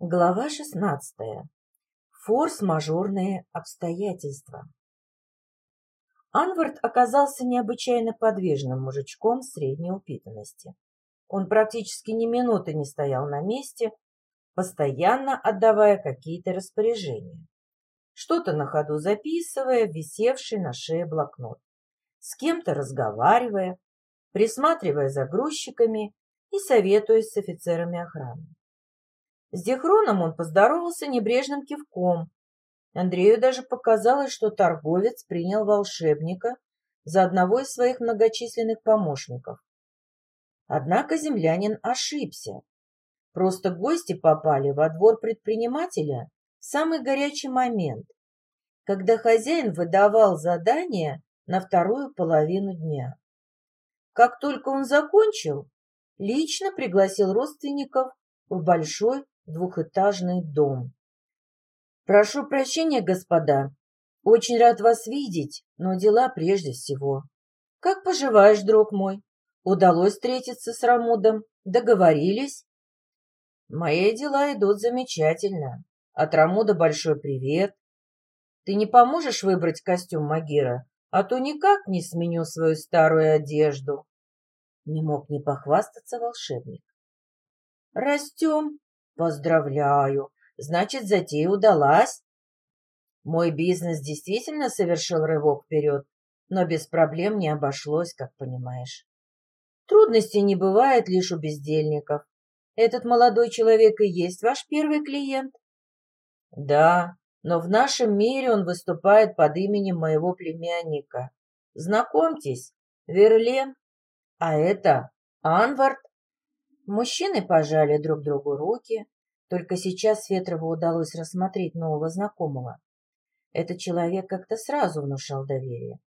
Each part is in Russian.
Глава шестнадцатая. Форс-мажорные обстоятельства. Анвард оказался необычайно подвижным мужичком средней упитанности. Он практически ни минуты не стоял на месте, постоянно отдавая какие-то распоряжения. Что-то на ходу записывая, висевший на шее блокнот. С кем-то разговаривая, присматривая за грузчиками и советуясь с офицерами охраны. С Дихроном он поздоровался небрежным кивком. Андрею даже показалось, что торговец принял волшебника за одного из своих многочисленных помощников. Однако землянин ошибся. Просто гости попали во двор предпринимателя в самый горячий момент, когда хозяин выдавал задание на вторую половину дня. Как только он закончил, лично пригласил родственников в большой двухэтажный дом. «Прошу прощения, господа. Очень рад вас видеть, но дела прежде всего. Как поживаешь, друг мой? Удалось встретиться с Рамудом? Договорились?» «Мои дела идут замечательно. От Рамуда большой привет. Ты не поможешь выбрать костюм Магира, а то никак не сменю свою старую одежду». Не мог не похвастаться волшебник. «Растем», Поздравляю. Значит, затея удалась. Мой бизнес действительно совершил рывок вперед, но без проблем не обошлось, как понимаешь. Трудностей не бывает лишь у бездельников. Этот молодой человек и есть ваш первый клиент? Да, но в нашем мире он выступает под именем моего племянника. Знакомьтесь, Верлен, а это Анвард Мужчины пожали друг другу руки. Только сейчас Ветрову удалось рассмотреть нового знакомого. Этот человек как-то сразу внушал доверие.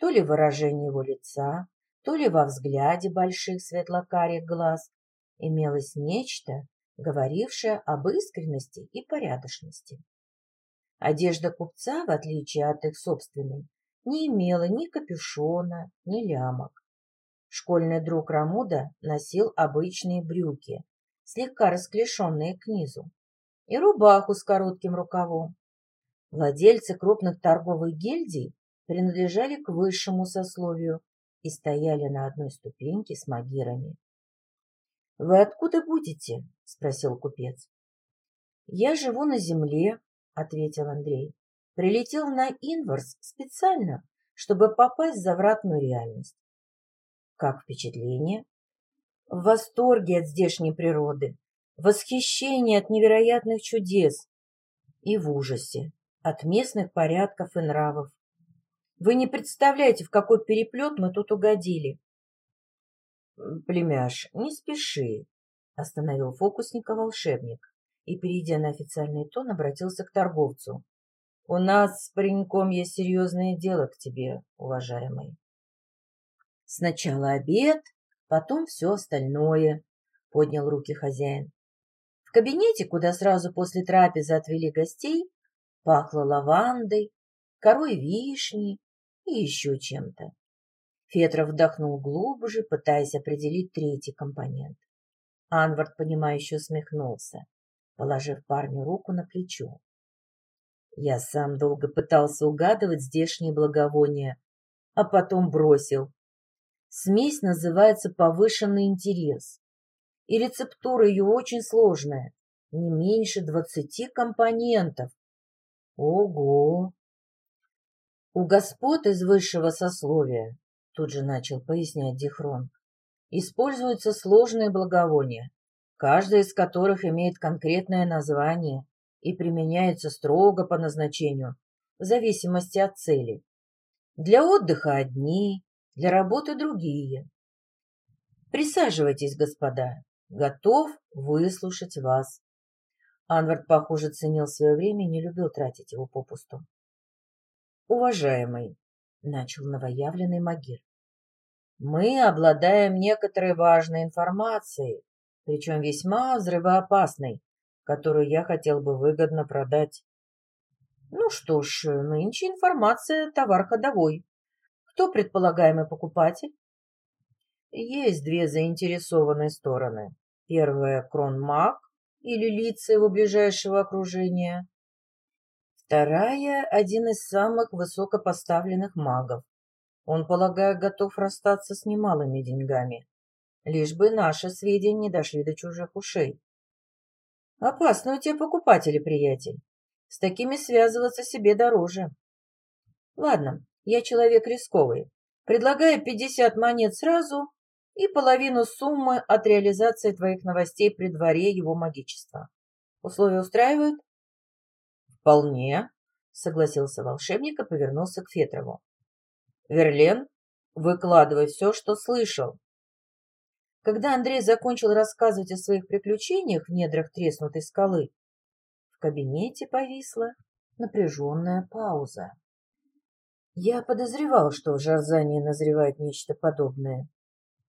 То ли в выражении его лица, то ли во взгляде больших светлокарих глаз имелось нечто, говорившее об искренности и порядочности. Одежда купца, в отличие от их собственной, не имела ни капюшона, ни лямок. Школьный друг Рамуда носил обычные брюки, слегка расклешенные к низу, и рубаху с коротким рукавом. Владельцы крупных торговых гильдий принадлежали к высшему сословию и стояли на одной ступеньке с магирами. — Вы откуда будете? — спросил купец. — Я живу на земле, — ответил Андрей. — Прилетел на Инварс специально, чтобы попасть в завратную реальность. Как впечатление? В восторге от здешней природы, восхищение от невероятных чудес и в ужасе от местных порядков и нравов. Вы не представляете, в какой переплет мы тут угодили. Племяш, не спеши, остановил фокусника волшебник и, перейдя на официальный тон, обратился к торговцу. У нас с пареньком есть серьезное дело к тебе, уважаемый. Сначала обед, потом все остальное, — поднял руки хозяин. В кабинете, куда сразу после трапезы отвели гостей, пахло лавандой, корой вишни и еще чем-то. Фетров вдохнул глубже, пытаясь определить третий компонент. Анвард, понимающе усмехнулся, положив парню руку на плечо. Я сам долго пытался угадывать здешние благовония, а потом бросил. Смесь называется повышенный интерес. И рецептура ее очень сложная, не меньше двадцати компонентов. Ого! У господ из высшего сословия, тут же начал пояснять Дихрон, используются сложные благовония, каждое из которых имеет конкретное название и применяется строго по назначению, в зависимости от цели. Для отдыха одни, для работы другие. Присаживайтесь, господа. Готов выслушать вас. Анвард, похоже, ценил свое время и не любил тратить его попусту. Уважаемый, начал новоявленный Магир, мы обладаем некоторой важной информацией, причем весьма взрывоопасной, которую я хотел бы выгодно продать. Ну что ж, нынче информация – товар ходовой. Кто предполагаемый покупатель? Есть две заинтересованные стороны. Первая – Кронмаг, или лица его ближайшего окружения. Вторая — один из самых высокопоставленных магов. Он, полагаю, готов расстаться с немалыми деньгами, лишь бы наши сведения не дошли до чужих ушей. Опасны у тебя покупатели, приятель. С такими связываться себе дороже. Ладно, я человек рисковый. Предлагаю пятьдесят монет сразу и половину суммы от реализации твоих новостей при дворе его магичества. Условия устраивают? Вполне, согласился волшебник и повернулся к Фетрову. Верлен, выкладывай все, что слышал. Когда Андрей закончил рассказывать о своих приключениях в недрах треснутой скалы, в кабинете повисла напряженная пауза. Я подозревал, что в Жарзании назревает нечто подобное.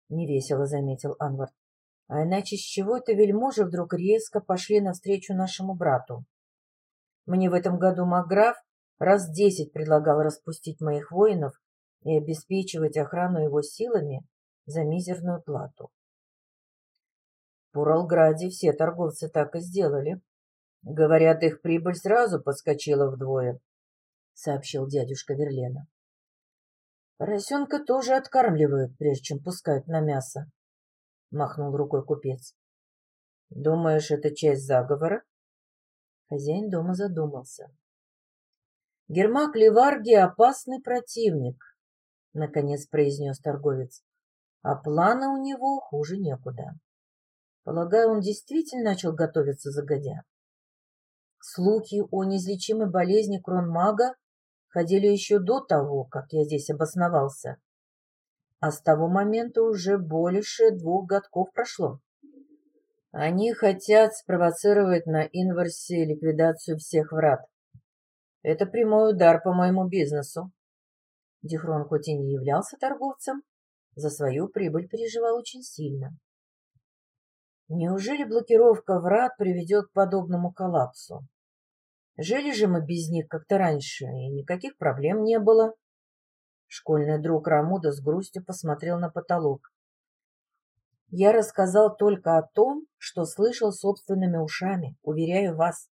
Невесело заметил Анвар. А иначе с чего это вельможи вдруг резко пошли навстречу нашему брату? Мне в этом году Маграф раз десять предлагал распустить моих воинов и обеспечивать охрану его силами за мизерную плату. В Уралграде все торговцы так и сделали. Говорят, их прибыль сразу подскочила вдвое, — сообщил дядюшка Верлена. Поросенка тоже откармливают, прежде чем пускают на мясо, — махнул рукой купец. — Думаешь, это часть заговора? Хозяин дома задумался. — Гермак Леварги — опасный противник, — наконец произнес торговец. — А планы у него хуже некуда. Полагаю, он действительно начал готовиться загодя. Слухи о неизлечимой болезни кронмага ходили еще до того, как я здесь обосновался. А с того момента уже больше двух годков прошло. Они хотят спровоцировать на Инверсе ликвидацию всех врат. Это прямой удар по моему бизнесу. Дихрон хоть и не являлся торговцем, за свою прибыль переживал очень сильно. Неужели блокировка врат приведет к подобному коллапсу? Жили же мы без них как-то раньше, и никаких проблем не было. Школьный друг Рамуда с грустью посмотрел на потолок. Я рассказал только о том, что слышал собственными ушами, уверяю вас.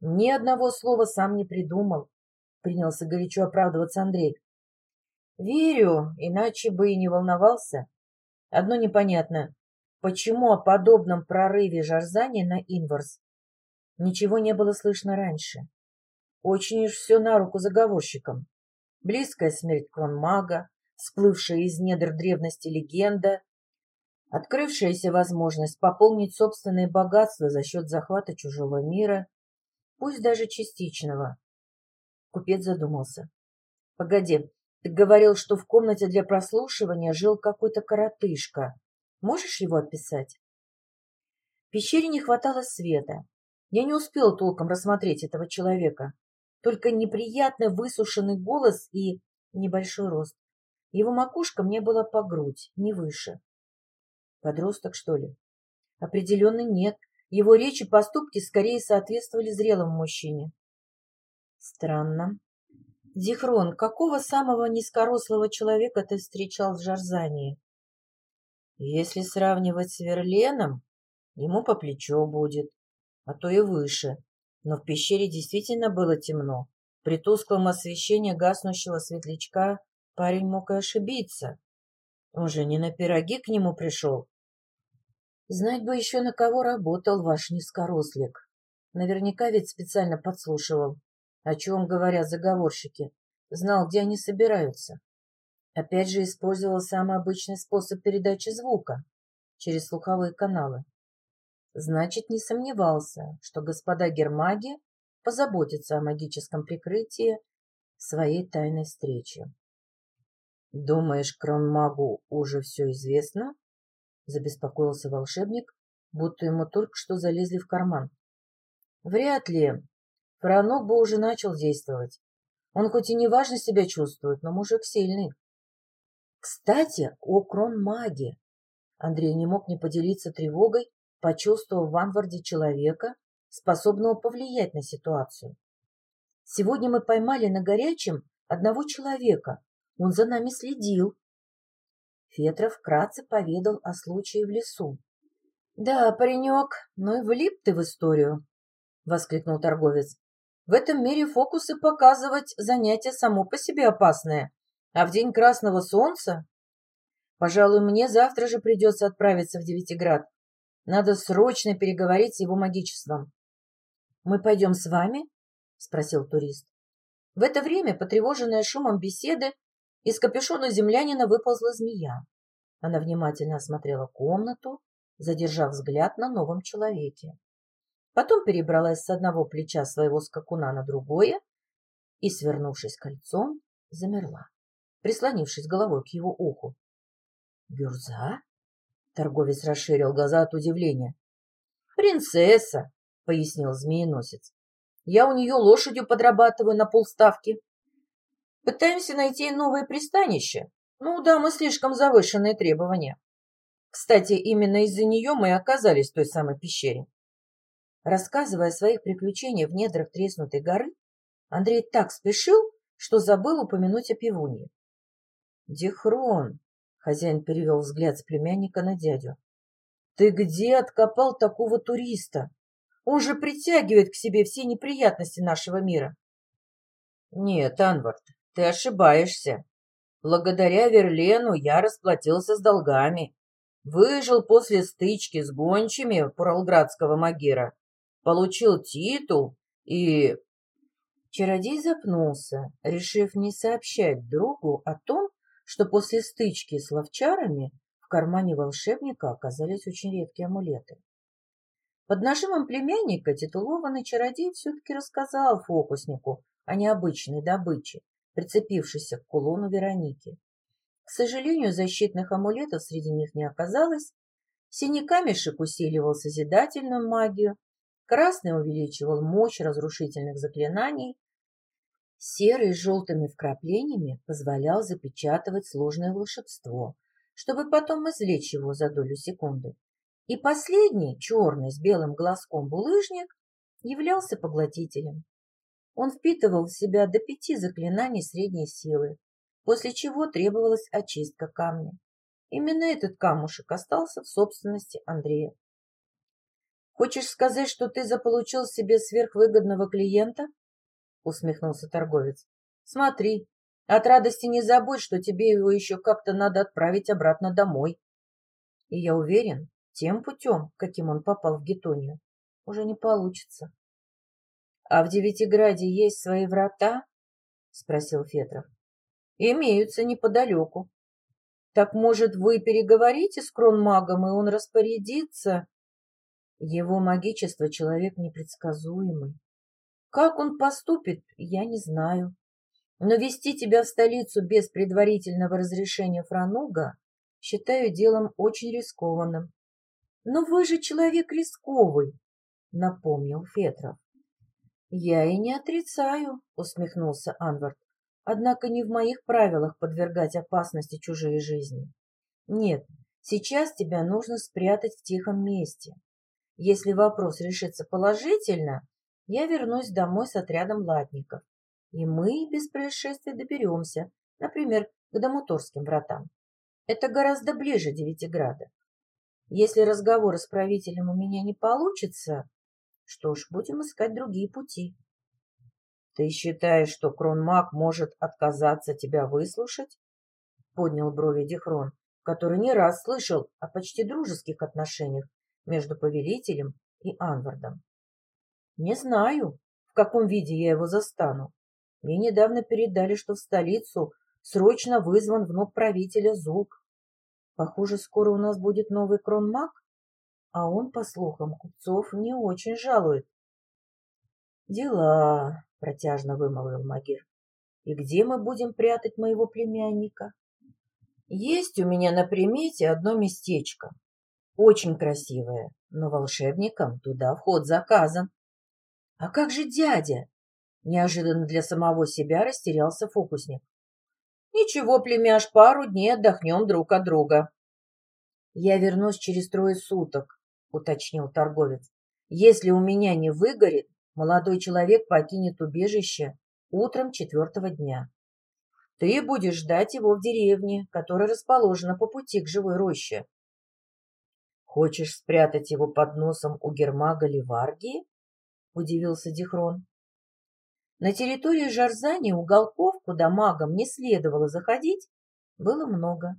Ни одного слова сам не придумал, принялся горячо оправдываться Андрей. Верю, иначе бы и не волновался. Одно непонятно, почему о подобном прорыве Жарзани на Инварс Ничего не было слышно раньше. Очень уж все на руку заговорщикам. Близкая смерть кронмага, всплывшая из недр древности легенда, открывшаяся возможность пополнить собственные богатства за счет захвата чужого мира, пусть даже частичного. Купец задумался. — Погоди, ты говорил, что в комнате для прослушивания жил какой-то коротышка. Можешь его описать? В пещере не хватало света, я не успел толком рассмотреть этого человека. Только неприятно высушенный голос и небольшой рост. Его макушка мне была по грудь, не выше. Подросток, что ли? Определенно нет. Его речи и поступки скорее соответствовали зрелому мужчине. Странно. Зихрон, какого самого низкорослого человека ты встречал в Жарзании? Если сравнивать с Верленом, ему по плечо будет а то и выше. Но в пещере действительно было темно. При тусклом освещении гаснущего светлячка парень мог и ошибиться. Он же не на пироги к нему пришел. Знать бы еще, на кого работал ваш низкорослик. Наверняка ведь специально подслушивал, о чем говорят заговорщики. Знал, где они собираются. Опять же использовал самый обычный способ передачи звука через слуховые каналы. Значит, не сомневался, что господа Гермаги позаботятся о магическом прикрытии своей тайной встречи. «Думаешь, кронмагу уже все известно?» — забеспокоился волшебник, будто ему только что залезли в карман. «Вряд ли. Фаранок бы уже начал действовать. Он хоть и неважно себя чувствует, но мужик сильный. Кстати, о кронмаге. Андрей не мог не поделиться тревогой почувствовав в Анварде человека, способного повлиять на ситуацию. Сегодня мы поймали на горячем одного человека. Он за нами следил. Фетров вкратце поведал о случае в лесу. Да, паренек, ну и влип ты в историю, воскликнул торговец. В этом мире фокусы показывать занятие само по себе опасное, а в день красного солнца... Пожалуй, мне завтра же придется отправиться в Девятиград. Надо срочно переговорить с его магичеством. — Мы пойдем с вами? — спросил турист. В это время, потревоженная шумом беседы, из капюшона землянина выползла змея. Она внимательно осмотрела комнату, задержав взгляд на новом человеке. Потом перебралась с одного плеча своего скакуна на другое и, свернувшись кольцом, замерла, прислонившись головой к его уху. «Гюрза?» — торговец расширил глаза от удивления. «Принцесса!» — пояснил змееносец. «Я у нее лошадью подрабатываю на полставки. Пытаемся найти новое пристанище. Ну да, мы слишком завышенные требования. Кстати, именно из-за нее мы и оказались в той самой пещере. Рассказывая о своих приключениях в недрах треснутой горы, Андрей так спешил, что забыл упомянуть о пивуне. «Дихрон!» — хозяин перевел взгляд с племянника на дядю. «Ты где откопал такого туриста? Он же притягивает к себе все неприятности нашего мира». «Нет, Анвард, ты ошибаешься. Благодаря Верлену я расплатился с долгами. Выжил после стычки с гончими Пуралградского Магира. Получил титул и... Чародей запнулся, решив не сообщать другу о том, что после стычки с ловчарами в кармане волшебника оказались очень редкие амулеты. Под нажимом племянника титулованный чародей все-таки рассказал фокуснику о необычной добыче, прицепившейся к кулону Вероники. К сожалению, защитных амулетов среди них не оказалось. Синий камешек усиливал созидательную магию, красный увеличивал мощь разрушительных заклинаний, серый с желтыми вкраплениями позволял запечатывать сложное волшебство, чтобы потом извлечь его за долю секунды. И последний, черный с белым глазком булыжник, являлся поглотителем. Он впитывал в себя до пяти заклинаний средней силы, после чего требовалась очистка камня. Именно этот камушек остался в собственности Андрея. «Хочешь сказать, что ты заполучил себе сверхвыгодного клиента?» — усмехнулся торговец. «Смотри, от радости не забудь, что тебе его еще как-то надо отправить обратно домой. И я уверен, тем путем, каким он попал в Гетонию, уже не получится. — А в Девятиграде есть свои врата? — спросил Фетров. — Имеются неподалеку. Так, может, вы переговорите с кронмагом, и он распорядится? Его магичество — человек непредсказуемый. Как он поступит, я не знаю. Но вести тебя в столицу без предварительного разрешения Франуга считаю делом очень рискованным. Но вы же человек рисковый, напомнил Фетров. «Я и не отрицаю», — усмехнулся Анвард. «Однако не в моих правилах подвергать опасности чужие жизни. Нет, сейчас тебя нужно спрятать в тихом месте. Если вопрос решится положительно, я вернусь домой с отрядом латников, и мы без происшествий доберемся, например, к Дамуторским вратам. Это гораздо ближе Девятиграда. Если разговор с правителем у меня не получится, что ж, будем искать другие пути. Ты считаешь, что кронмаг может отказаться тебя выслушать? Поднял брови Дихрон, который не раз слышал о почти дружеских отношениях между повелителем и Анвардом. Не знаю, в каком виде я его застану. Мне недавно передали, что в столицу срочно вызван внук правителя Зулк. Похоже, скоро у нас будет новый кронмаг а он, по слухам, купцов не очень жалует. «Дела», — протяжно вымолвил Магир. «И где мы будем прятать моего племянника?» «Есть у меня на примете одно местечко. Очень красивое, но волшебникам туда вход заказан». «А как же дядя?» Неожиданно для самого себя растерялся фокусник. «Ничего, племяш, пару дней отдохнем друг от друга». «Я вернусь через трое суток», — уточнил торговец. «Если у меня не выгорит, молодой человек покинет убежище утром четвертого дня. Ты будешь ждать его в деревне, которая расположена по пути к живой роще. Хочешь спрятать его под носом у Гермага Ливаргии? Удивился Дихрон. На территории Жарзани уголков, куда магам не следовало заходить, было много.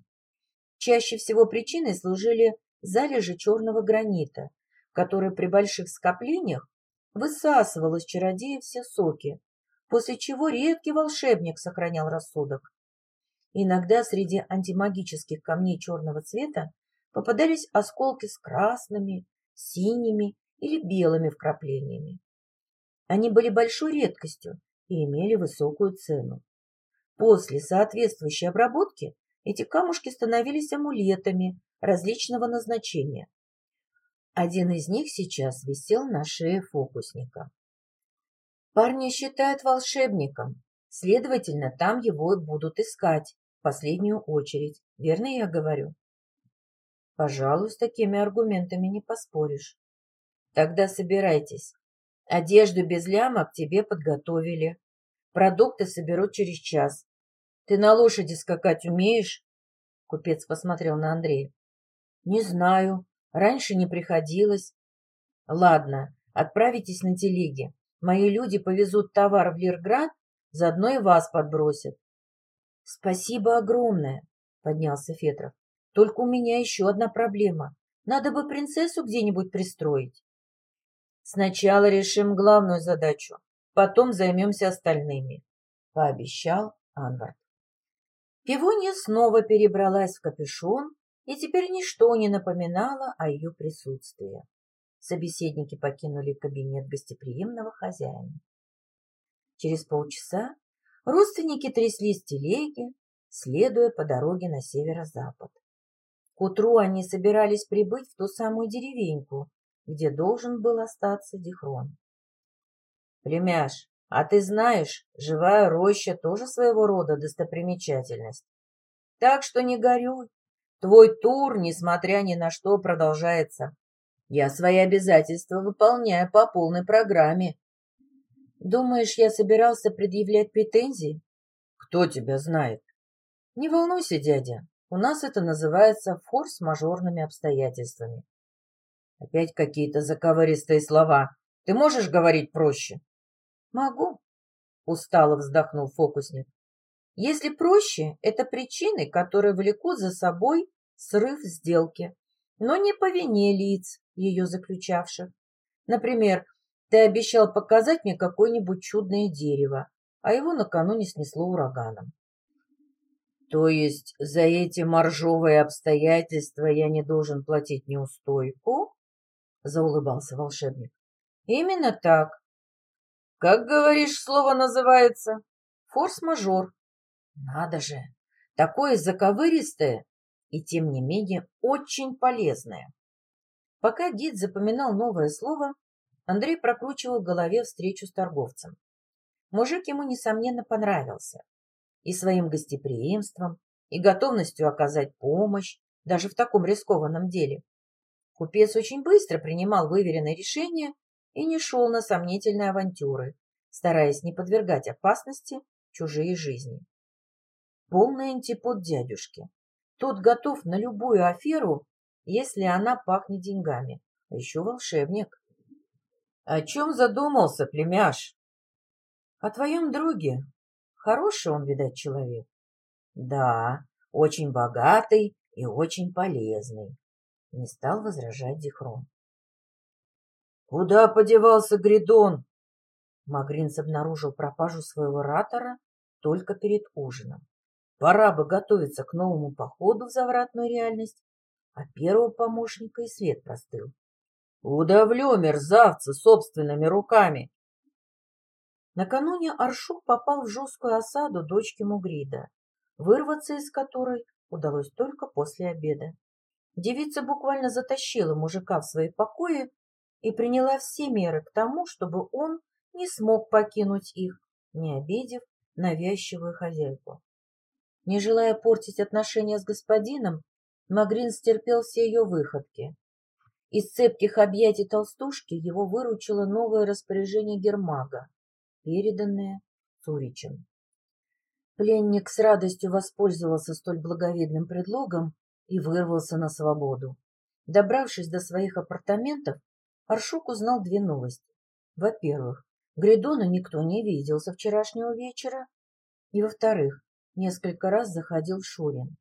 Чаще всего причиной служили залежи черного гранита, который при больших скоплениях высасывал из чародея все соки, после чего редкий волшебник сохранял рассудок. Иногда среди антимагических камней черного цвета попадались осколки с красными, синими или белыми вкраплениями. Они были большой редкостью и имели высокую цену. После соответствующей обработки эти камушки становились амулетами различного назначения. Один из них сейчас висел на шее фокусника. Парня считают волшебником, следовательно, там его и будут искать в последнюю очередь. Верно я говорю? Пожалуй, с такими аргументами не поспоришь. Тогда собирайтесь. Одежду без лямок тебе подготовили. Продукты соберут через час. Ты на лошади скакать умеешь? Купец посмотрел на Андрея. Не знаю. Раньше не приходилось. Ладно, отправитесь на телеге. Мои люди повезут товар в Лирград, заодно и вас подбросят. Спасибо огромное, поднялся Фетров. Только у меня еще одна проблема. Надо бы принцессу где-нибудь пристроить. Сначала решим главную задачу, потом займемся остальными, пообещал Анвард. Пивунья снова перебралась в капюшон, и теперь ничто не напоминало о ее присутствии. Собеседники покинули кабинет гостеприимного хозяина. Через полчаса родственники тряслись в телеге, следуя по дороге на северо-запад. К утру они собирались прибыть в ту самую деревеньку, где должен был остаться Дихрон. «Племяш, а ты знаешь, живая роща тоже своего рода достопримечательность. Так что не горюй. Твой тур, несмотря ни на что, продолжается. Я свои обязательства выполняю по полной программе. Думаешь, я собирался предъявлять претензии? Кто тебя знает? Не волнуйся, дядя. У нас это называется форс-мажорными обстоятельствами. Опять какие-то заковыристые слова. Ты можешь говорить проще? Могу, устало вздохнул фокусник. Если проще, это причины, которые влекут за собой срыв сделки, но не по вине лиц, ее заключавших. Например, ты обещал показать мне какое-нибудь чудное дерево, а его накануне снесло ураганом. То есть за эти моржовые обстоятельства я не должен платить неустойку? Заулыбался волшебник. Именно так. Как говоришь, слово называется? Форс-мажор. Надо же, такое заковыристое и, тем не менее, очень полезное. Пока гид запоминал новое слово, Андрей прокручивал в голове встречу с торговцем. Мужик ему, несомненно, понравился и своим гостеприимством, и готовностью оказать помощь, даже в таком рискованном деле. Купец очень быстро принимал выверенные решения и не шел на сомнительные авантюры, стараясь не подвергать опасности чужие жизни. Полный антипод дядюшки. Тот готов на любую аферу, если она пахнет деньгами. А еще волшебник. — О чем задумался, племяш? — О твоем друге, Хороший он, видать, человек. Да, очень богатый и очень полезный. Не стал возражать Дихрон. Куда подевался Гридон? Магринц обнаружил пропажу своего ратора только перед ужином. Пора бы готовиться к новому походу в завратную реальность, а первого помощника и след простыл. Удавлю мерзавца собственными руками, Накануне Аршук попал в жесткую осаду дочки Мугрида, вырваться из которой удалось только после обеда. Девица буквально затащила мужика в свои покои и приняла все меры к тому, чтобы он не смог покинуть их, не обидев навязчивую хозяйку. Не желая портить отношения с господином, Магрин стерпел все ее выходки. Из цепких объятий толстушки его выручило новое распоряжение Гермага переданное Цуричем. Пленник с радостью воспользовался столь благовидным предлогом и вырвался на свободу. Добравшись до своих апартаментов, Аршук узнал две новости. Во-первых, Гридона никто не видел со вчерашнего вечера. И, во-вторых, несколько раз заходил Шурин.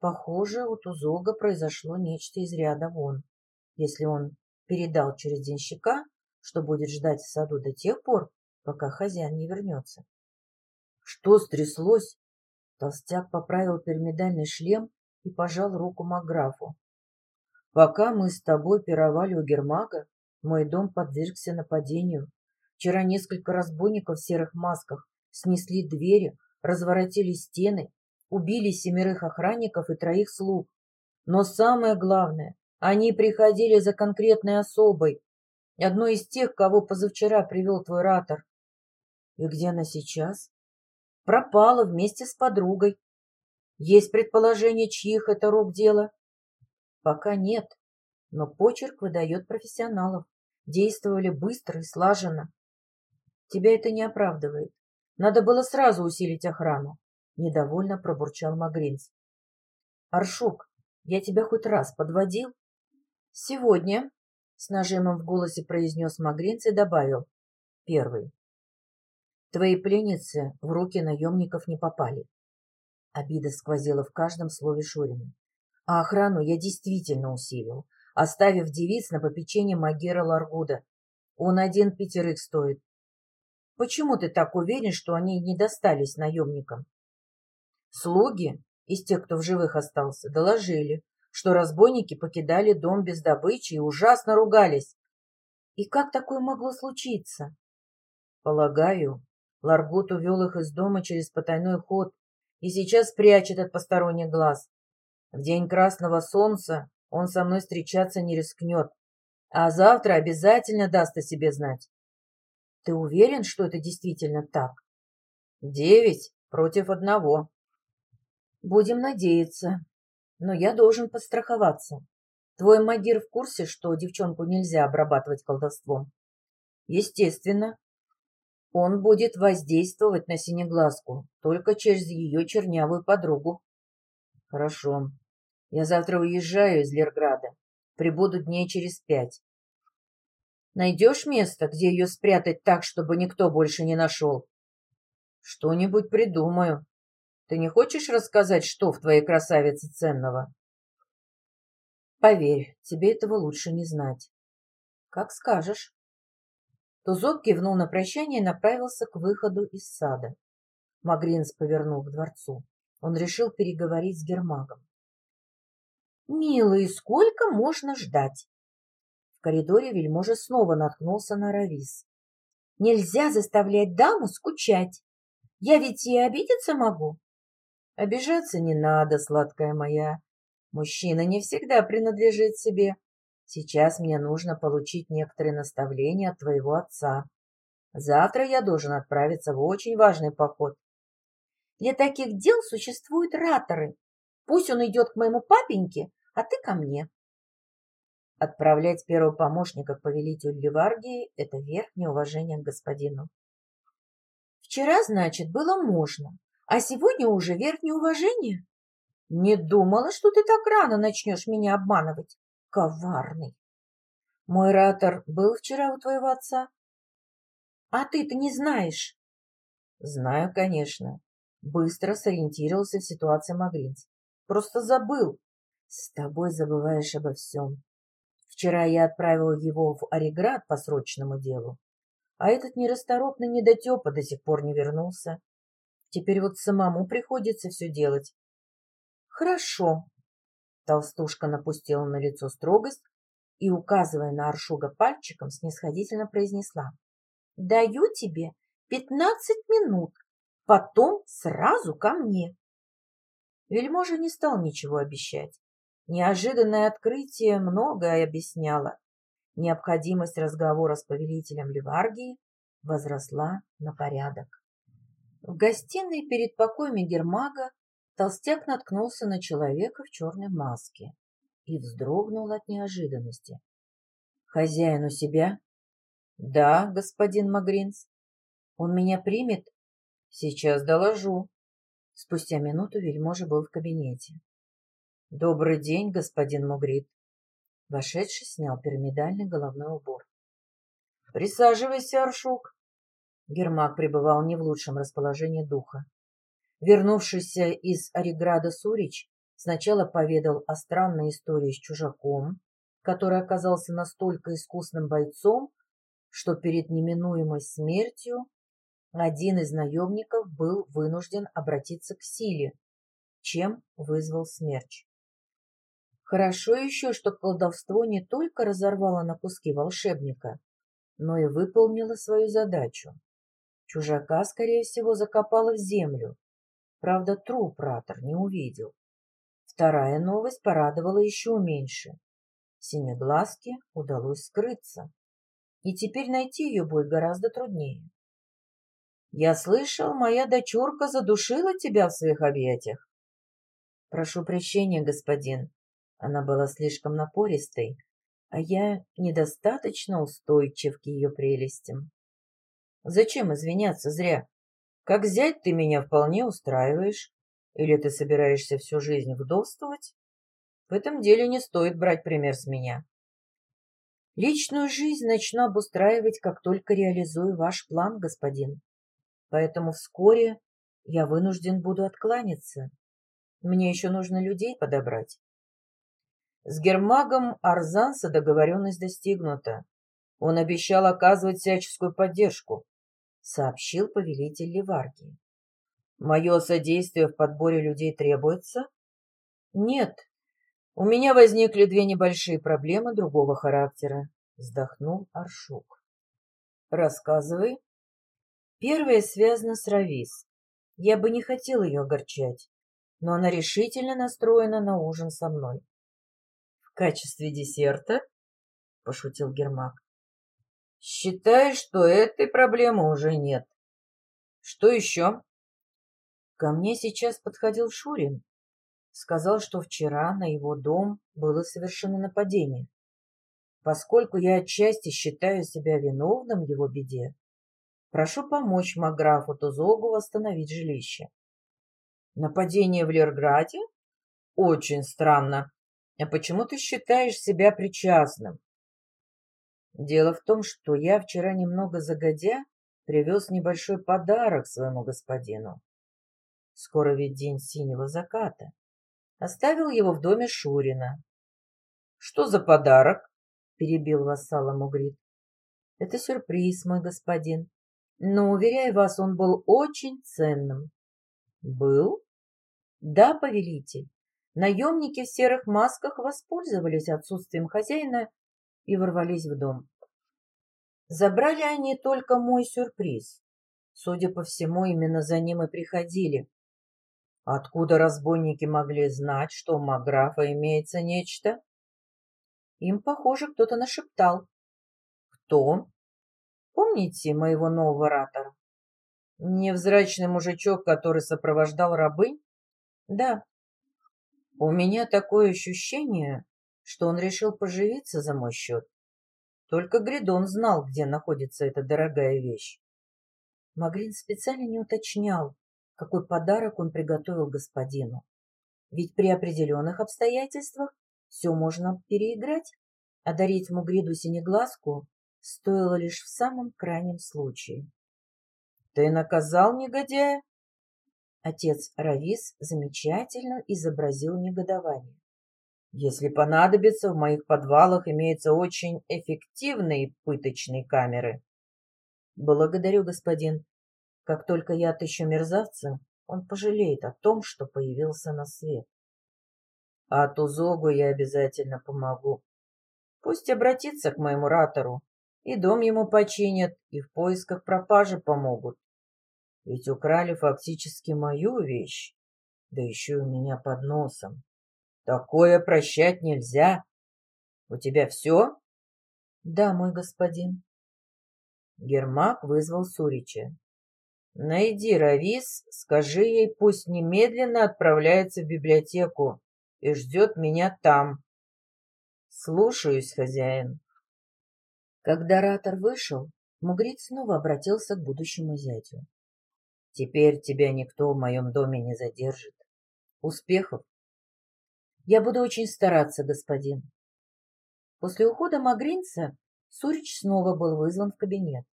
Похоже, у Тузога произошло нечто из ряда вон, если он передал через денщика, что будет ждать в саду до тех пор, пока хозяин не вернется. Что стряслось? Толстяк поправил пирамидальный шлем и пожал руку Маграфу. Пока мы с тобой пировали у Гермага, мой дом подвергся нападению. Вчера несколько разбойников в серых масках снесли двери, разворотили стены, убили семерых охранников и троих слуг. Но самое главное, они приходили за конкретной особой, одной из тех, кого позавчера привел твой ратор. И где она сейчас? Пропала вместе с подругой. Есть предположение, чьих это рук дело? Пока нет, но почерк выдает профессионалов. Действовали быстро и слаженно. Тебя это не оправдывает. Надо было сразу усилить охрану. Недовольно пробурчал Магринц. Аршук, я тебя хоть раз подводил? Сегодня, с нажимом в голосе произнес Магринц и добавил. Первый. Твои пленницы в руки наемников не попали. Обида сквозила в каждом слове Шурина. А охрану я действительно усилил, оставив девиц на попечение Магера Ларгуда. Он один пятерых стоит. Почему ты так уверен, что они не достались наемникам? Слуги, из тех, кто в живых остался, доложили, что разбойники покидали дом без добычи и ужасно ругались. И как такое могло случиться? Полагаю, Ларгут увел их из дома через потайной ход и сейчас прячет от посторонних глаз. В день красного солнца он со мной встречаться не рискнет, а завтра обязательно даст о себе знать. Ты уверен, что это действительно так? Девять против одного. Будем надеяться. Но я должен подстраховаться. Твой магир в курсе, что девчонку нельзя обрабатывать колдовством? Естественно. Он будет воздействовать на синеглазку только через ее чернявую подругу. Хорошо. Я завтра уезжаю из Лерграда. Прибуду дней через пять. Найдешь место, где ее спрятать так, чтобы никто больше не нашел? Что-нибудь придумаю. Ты не хочешь рассказать, что в твоей красавице ценного? Поверь, тебе этого лучше не знать. Как скажешь. Тузок кивнул на прощание и направился к выходу из сада. Магринс повернул к дворцу. Он решил переговорить с Гермагом. «Милый, сколько можно ждать?» В коридоре вельможа снова наткнулся на Равис. «Нельзя заставлять даму скучать. Я ведь и обидеться могу». «Обижаться не надо, сладкая моя. Мужчина не всегда принадлежит себе. Сейчас мне нужно получить некоторые наставления от твоего отца. Завтра я должен отправиться в очень важный поход. Для таких дел существуют раторы. Пусть он идет к моему папеньке, а ты ко мне. Отправлять первого помощника к повелителю Ливаргии – это верхнее уважение к господину. Вчера, значит, было можно, а сегодня уже верхнее уважение? Не думала, что ты так рано начнешь меня обманывать. Коварный. Мой ратор был вчера у твоего отца? А ты-то не знаешь. Знаю, конечно. Быстро сориентировался в ситуации Магринц. Просто забыл. С тобой забываешь обо всем. Вчера я отправил его в Ореград по срочному делу, а этот нерасторопный недотепа до сих пор не вернулся. Теперь вот самому приходится все делать. Хорошо, Толстушка напустила на лицо строгость и, указывая на Аршуга пальчиком, снисходительно произнесла. «Даю тебе пятнадцать минут, потом сразу ко мне». Вельможа не стал ничего обещать. Неожиданное открытие многое объясняло. Необходимость разговора с повелителем Ливаргии возросла на порядок. В гостиной перед покоями Гермага Толстяк наткнулся на человека в черной маске и вздрогнул от неожиданности. «Хозяин у себя?» «Да, господин Магринс. Он меня примет?» «Сейчас доложу». Спустя минуту вельможа был в кабинете. «Добрый день, господин Мугрид». Вошедший снял пирамидальный головной убор. «Присаживайся, Аршук!» Гермак пребывал не в лучшем расположении духа. Вернувшийся из Ореграда Сурич сначала поведал о странной истории с чужаком, который оказался настолько искусным бойцом, что перед неминуемой смертью один из наемников был вынужден обратиться к силе, чем вызвал смерч. Хорошо еще, что колдовство не только разорвало на куски волшебника, но и выполнило свою задачу. Чужака, скорее всего, закопало в землю. Правда, труп Ратор не увидел. Вторая новость порадовала еще меньше. Синеглазке удалось скрыться. И теперь найти ее будет гораздо труднее. Я слышал, моя дочурка задушила тебя в своих объятиях. Прошу прощения, господин. Она была слишком напористой, а я недостаточно устойчив к ее прелестям. Зачем извиняться зря? Как взять ты меня вполне устраиваешь? Или ты собираешься всю жизнь вдовствовать? В этом деле не стоит брать пример с меня. Личную жизнь начну обустраивать, как только реализую ваш план, господин поэтому вскоре я вынужден буду откланяться. Мне еще нужно людей подобрать. С Гермагом Арзанса договоренность достигнута. Он обещал оказывать всяческую поддержку, сообщил повелитель Ливаргии. Мое содействие в подборе людей требуется? Нет. У меня возникли две небольшие проблемы другого характера, вздохнул Аршук. Рассказывай. Первая связана с Равис. Я бы не хотел ее огорчать, но она решительно настроена на ужин со мной. — В качестве десерта? — пошутил Гермак. — Считай, что этой проблемы уже нет. Что еще? Ко мне сейчас подходил Шурин. Сказал, что вчера на его дом было совершено нападение. Поскольку я отчасти считаю себя виновным его беде, Прошу помочь Маграфу Тузогу восстановить жилище. Нападение в Лерграде? Очень странно. А почему ты считаешь себя причастным? Дело в том, что я вчера немного загодя привез небольшой подарок своему господину. Скоро ведь день синего заката. Оставил его в доме Шурина. — Что за подарок? — перебил вассала Мугрид. — Это сюрприз, мой господин но, уверяю вас, он был очень ценным. Был? Да, повелитель. Наемники в серых масках воспользовались отсутствием хозяина и ворвались в дом. Забрали они только мой сюрприз. Судя по всему, именно за ним и приходили. Откуда разбойники могли знать, что у Маграфа имеется нечто? Им, похоже, кто-то нашептал. Кто? Помните моего нового ратора? Невзрачный мужичок, который сопровождал рабы? Да. У меня такое ощущение, что он решил поживиться за мой счет. Только Гридон знал, где находится эта дорогая вещь. Маглин специально не уточнял, какой подарок он приготовил господину. Ведь при определенных обстоятельствах все можно переиграть, а дарить Мугриду синеглазку стоило лишь в самом крайнем случае. — Ты наказал негодяя? Отец Равис замечательно изобразил негодование. Если понадобится, в моих подвалах имеются очень эффективные пыточные камеры. Благодарю, господин. Как только я отыщу мерзавца, он пожалеет о том, что появился на свет. А Тузогу я обязательно помогу. Пусть обратится к моему ратору, и дом ему починят, и в поисках пропажи помогут. Ведь украли фактически мою вещь, да еще у меня под носом. Такое прощать нельзя. У тебя все? Да, мой господин. Гермак вызвал Сурича. Найди Равис, скажи ей, пусть немедленно отправляется в библиотеку и ждет меня там. Слушаюсь, хозяин. Когда ратор вышел, Мугрид снова обратился к будущему зятю. «Теперь тебя никто в моем доме не задержит. Успехов!» «Я буду очень стараться, господин». После ухода Магринца Сурич снова был вызван в кабинет.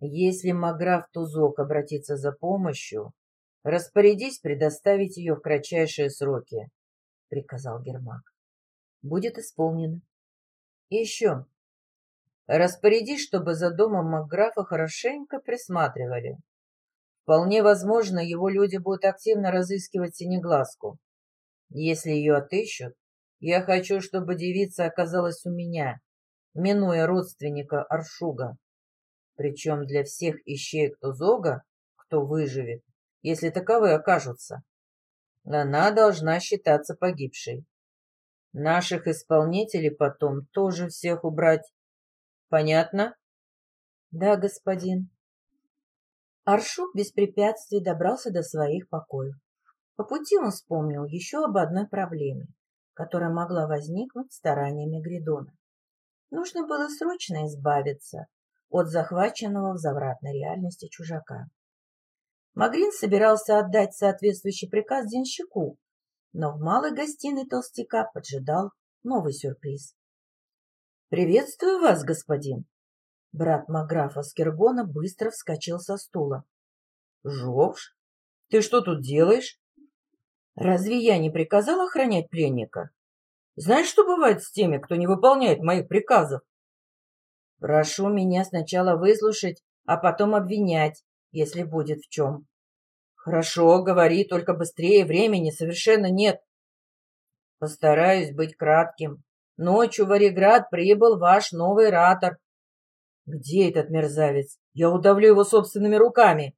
Если Маграф Тузок обратится за помощью, распорядись предоставить ее в кратчайшие сроки, — приказал Гермак. Будет исполнено. И еще. Распорядись, чтобы за домом Макграфа хорошенько присматривали. Вполне возможно, его люди будут активно разыскивать Синеглазку. Если ее отыщут, я хочу, чтобы девица оказалась у меня, минуя родственника Аршуга. Причем для всех ищеек Тузога, кто выживет, если таковые окажутся, она должна считаться погибшей. Наших исполнителей потом тоже всех убрать. Понятно? Да, господин. Аршук без препятствий добрался до своих покоев. По пути он вспомнил еще об одной проблеме, которая могла возникнуть стараниями Гридона. Нужно было срочно избавиться от захваченного в завратной реальности чужака. Магрин собирался отдать соответствующий приказ денщику, но в малой гостиной толстяка поджидал новый сюрприз. «Приветствую вас, господин!» Брат Маграфа Скиргона быстро вскочил со стула. «Жовш, ты что тут делаешь?» «Разве я не приказал охранять пленника? Знаешь, что бывает с теми, кто не выполняет моих приказов?» «Прошу меня сначала выслушать, а потом обвинять, если будет в чем». «Хорошо, говори, только быстрее, времени совершенно нет». «Постараюсь быть кратким. Ночью в Ореград прибыл ваш новый ратор, где этот мерзавец? Я удавлю его собственными руками.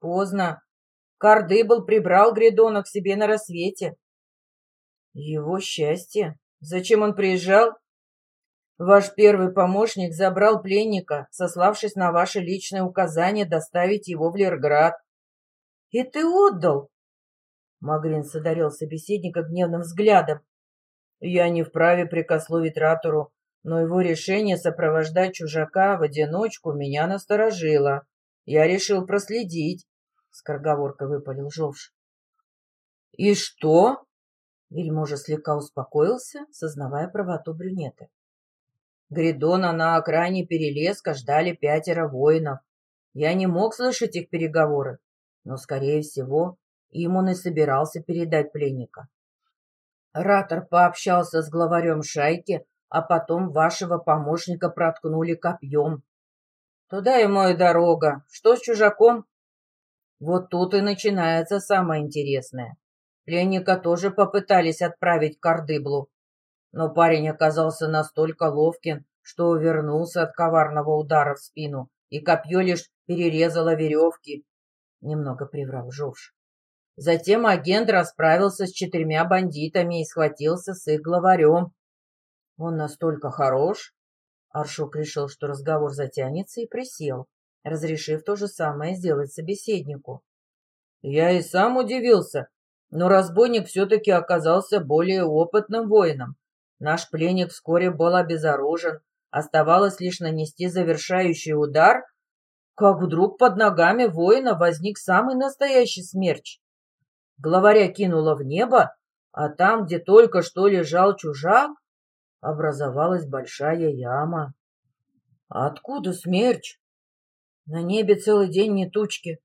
Поздно. Кардыбл прибрал Гридона к себе на рассвете. Его счастье. Зачем он приезжал? Ваш первый помощник забрал пленника, сославшись на ваше личное указание доставить его в Лерград. И ты отдал? Магрин одарил собеседника гневным взглядом. Я не вправе прикословить Ратору но его решение сопровождать чужака в одиночку меня насторожило. Я решил проследить, — скороговорка выпалил Жовш. — И что? Вельможа слегка успокоился, сознавая правоту брюнета. Гридона на окраине перелеска ждали пятеро воинов. Я не мог слышать их переговоры, но, скорее всего, им он и собирался передать пленника. Ратор пообщался с главарем шайки, а потом вашего помощника проткнули копьем. Туда ему и дорога. Что с чужаком? Вот тут и начинается самое интересное. Пленника тоже попытались отправить к Ордыблу, но парень оказался настолько ловким, что увернулся от коварного удара в спину, и копье лишь перерезало веревки. Немного приврал Жовш. Затем агент расправился с четырьмя бандитами и схватился с их главарем. Он настолько хорош. Аршук решил, что разговор затянется, и присел, разрешив то же самое сделать собеседнику. Я и сам удивился, но разбойник все-таки оказался более опытным воином. Наш пленник вскоре был обезоружен, оставалось лишь нанести завершающий удар, как вдруг под ногами воина возник самый настоящий смерч. Главаря кинуло в небо, а там, где только что лежал чужак, образовалась большая яма. Откуда смерч? На небе целый день не тучки.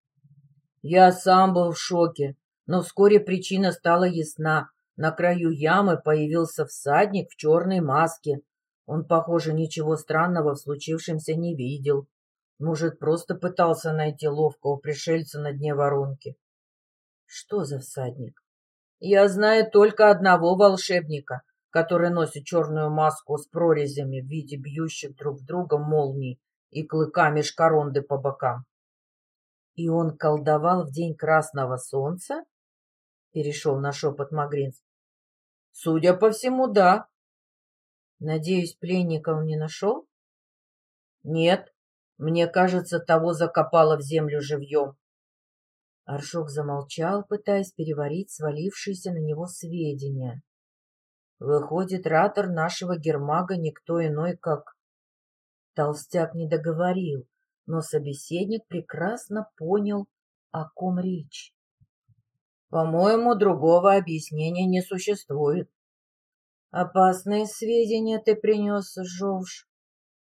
Я сам был в шоке, но вскоре причина стала ясна. На краю ямы появился всадник в черной маске. Он, похоже, ничего странного в случившемся не видел. Может, просто пытался найти ловкого пришельца на дне воронки. Что за всадник? Я знаю только одного волшебника, который носит черную маску с прорезями в виде бьющих друг друга молний и клыками шкаронды по бокам. И он колдовал в день красного солнца? Перешел на шепот Магринс. Судя по всему, да. Надеюсь, пленника он не нашел? Нет, мне кажется, того закопало в землю живьем. Аршок замолчал, пытаясь переварить свалившиеся на него сведения. Выходит, ратор нашего гермага никто иной, как... Толстяк не договорил, но собеседник прекрасно понял, о ком речь. По-моему, другого объяснения не существует. Опасные сведения ты принес, Жовж.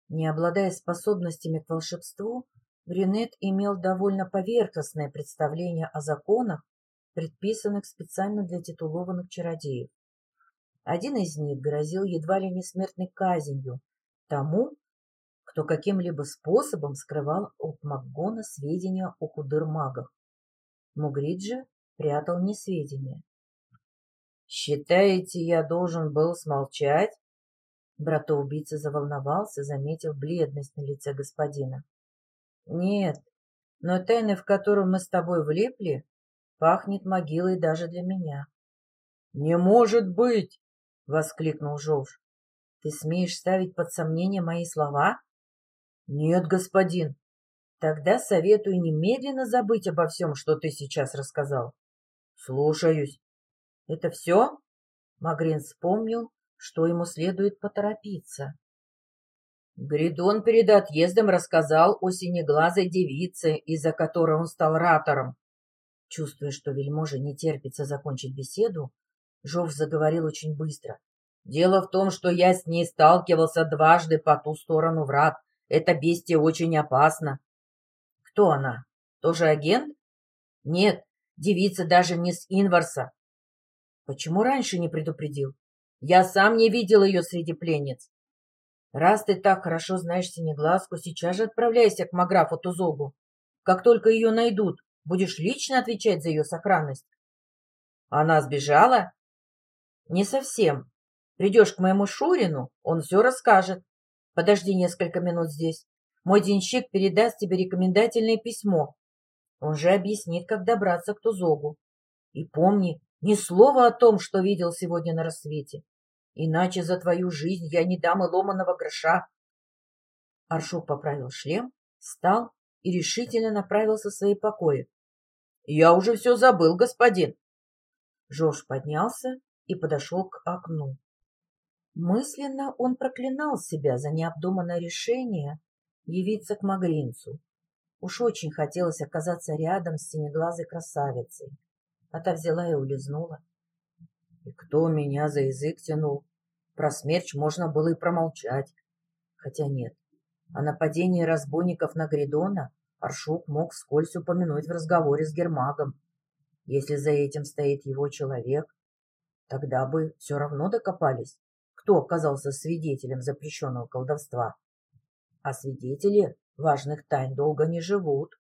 Не обладая способностями к волшебству, Брюнет имел довольно поверхностное представление о законах, предписанных специально для титулованных чародеев. Один из них грозил едва ли не смертной казнью тому, кто каким-либо способом скрывал от Макгона сведения о худыр-магах. Мугриджи прятал несведения. «Считаете, я должен был смолчать?» Братоубийца заволновался, заметив бледность на лице господина. «Нет, но тайны, в которую мы с тобой влипли, пахнет могилой даже для меня». «Не может быть!» — воскликнул Жовж. «Ты смеешь ставить под сомнение мои слова?» «Нет, господин». «Тогда советую немедленно забыть обо всем, что ты сейчас рассказал». «Слушаюсь». «Это все?» Магрин вспомнил, что ему следует поторопиться. Гридон перед отъездом рассказал о синеглазой девице, из-за которой он стал ратором. Чувствуя, что вельможа не терпится закончить беседу, Жов заговорил очень быстро. «Дело в том, что я с ней сталкивался дважды по ту сторону врат. Это бестия очень опасно». «Кто она? Тоже агент?» «Нет, девица даже не с Инварса». «Почему раньше не предупредил?» «Я сам не видел ее среди пленниц». «Раз ты так хорошо знаешь Синеглазку, сейчас же отправляйся к Маграфу Тузогу. Как только ее найдут, будешь лично отвечать за ее сохранность». «Она сбежала?» Не совсем. Придешь к моему Шурину, он все расскажет. Подожди несколько минут здесь. Мой денщик передаст тебе рекомендательное письмо. Он же объяснит, как добраться к Тузогу. И помни, ни слова о том, что видел сегодня на рассвете. Иначе за твою жизнь я не дам и ломаного гроша. Аршук поправил шлем, встал и решительно направился в свои покои. — Я уже все забыл, господин. Жорж поднялся и подошел к окну. Мысленно он проклинал себя за необдуманное решение явиться к Магринцу. Уж очень хотелось оказаться рядом с синеглазой красавицей. А та взяла и улизнула. И кто меня за язык тянул? Про смерть можно было и промолчать. Хотя нет, о нападении разбойников на Гридона Аршук мог вскользь упомянуть в разговоре с Гермагом. Если за этим стоит его человек, Тогда бы все равно докопались, кто оказался свидетелем запрещенного колдовства. А свидетели важных тайн долго не живут.